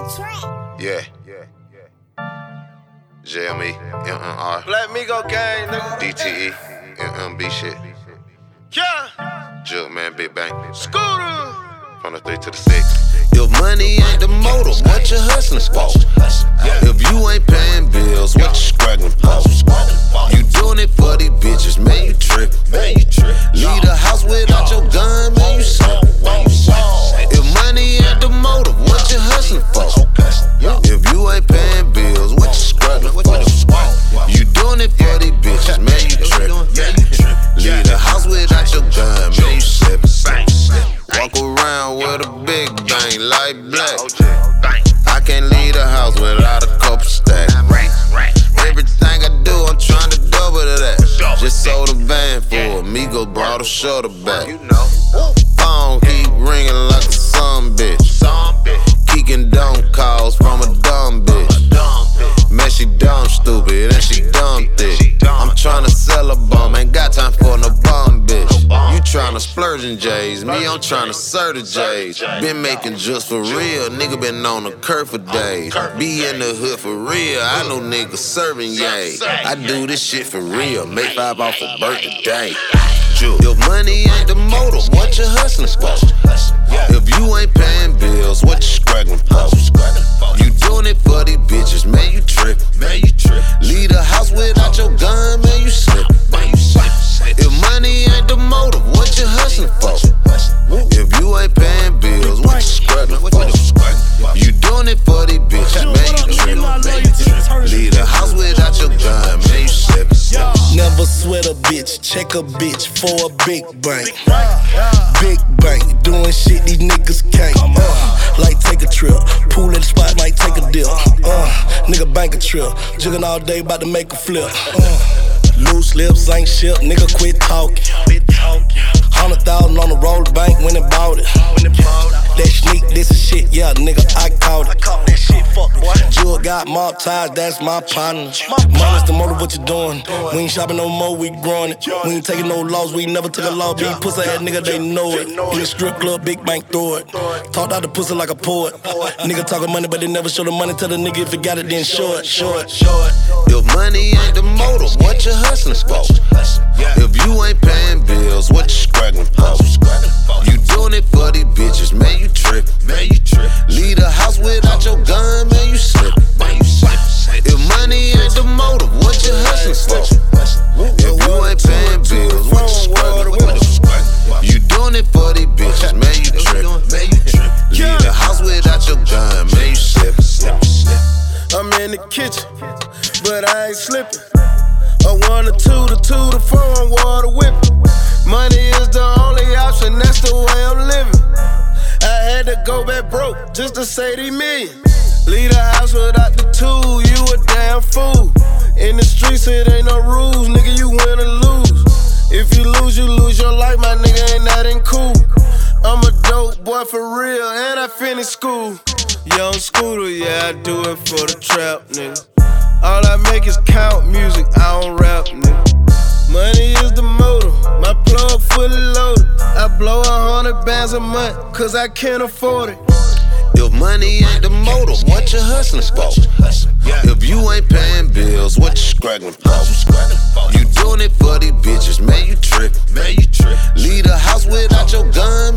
Yeah. Yeah. Yeah. JME, MNR, Black Migo gang, nigga. DTE, MMB shit. Yeah. Jug man, Big Bang. Scooter. From the three to the six. If money ain't the motive, what you hustling for? If you ain't paying bills, what you struggling for? You doing it for these bitches, man, you trippin'. House without your gun, man, you slippin'. Walk around with a big bang like black. I can't leave the house without a couple stacks. Everything I do, I'm trying to double to that. Just sold a van for Amigo, brought a shoulder back. Phone keep ringing like a some bitch. Keeking dumb calls from a dumb bitch. J's, me I'm tryna serve the J's. Been making just for real, nigga been on the curve for days. Be in the hood for real, I know niggas serving yay. I do this shit for real, make five off a birthday. If money ain't the motive, what you hustling for? If you ain't paying bitch, check a bitch for a big bank. Big bank, doing shit these niggas can't. Uh, like take a trip, pool in the spot, might take a dip. Uh, nigga bank a trip, jigging all day, about to make a flip. Uh, loose lips ain't shit, nigga quit talking. Hundred thousand on the roll the bank when it bought it. That sneak, this is shit, yeah, nigga, I caught it. Jewel got mob ties, that's my partner. Money's the motive, what you doing? We ain't shopping no more, we growing it. We ain't taking no loss, we never took a loss. Be pussy ass nigga, they know it. In the strip club, big bank, throw it. Talked out the pussy like a poet. Nigga talking money, but they never show the money. Tell the nigga if he got it, then show it, show it, show it. If money ain't the motive, what you hustling for? If you in the kitchen, but I ain't slipping. A one or two to two to four, I'm water whipping. Money is the only option, that's the way I'm living. I had to go back broke just to say these million. Leave the house without the tool, you a damn fool. In the streets, it ain't no rules, nigga, you win or lose. If you lose, you lose your life, my nigga, ain't that ain't cool. I'm a dope boy for real, and I finished school. Young scooter, yeah, I do it for the trap, nigga. All I make is count music, I don't rap, nigga. Money is the motor, my plug fully loaded. I blow a hundred bands a month, cause I can't afford it. If money ain't the motive, what you hustling for? If you ain't paying bills, what you struggling for? You doing it for these bitches, man, you trippin'. Leave the house without your gun,